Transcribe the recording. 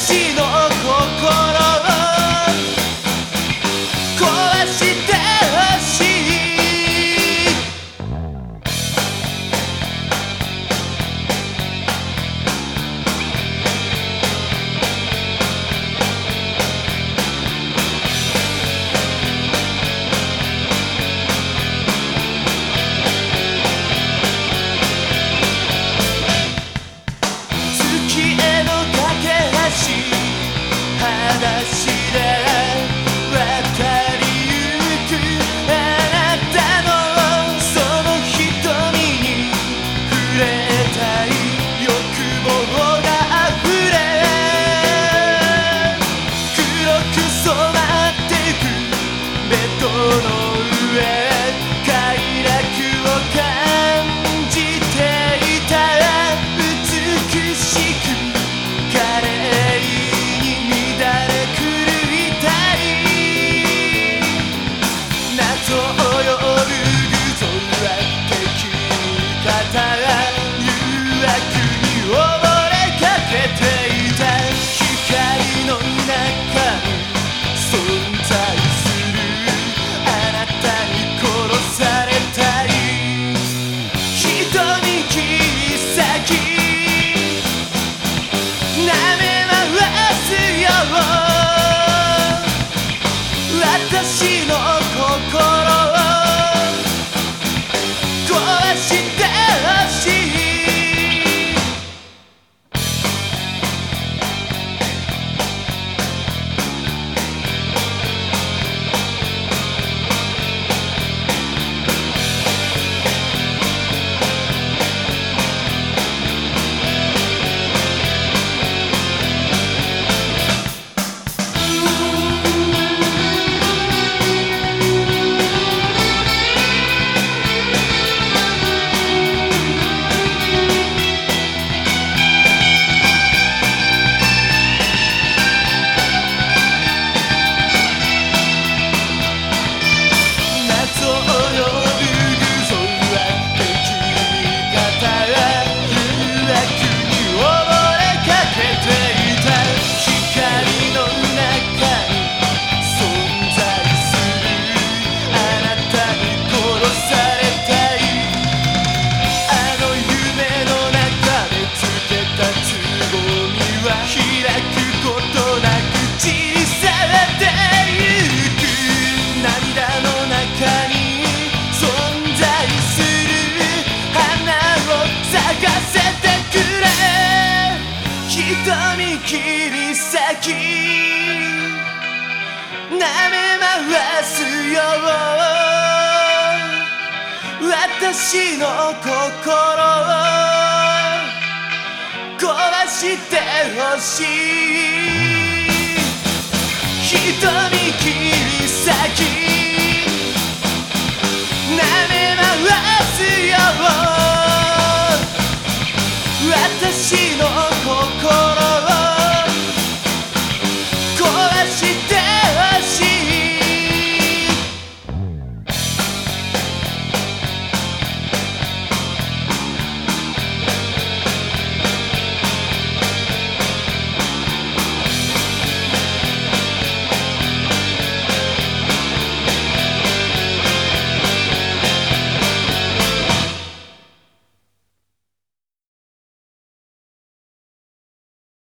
私の your so 涙開くことなく散さ去ってゆく涙の中に存在する花を咲かせてくれ。瞳切り裂き舐め回すよ私の心をしてほしい。瞳切り裂き舐め回すよ。私の心。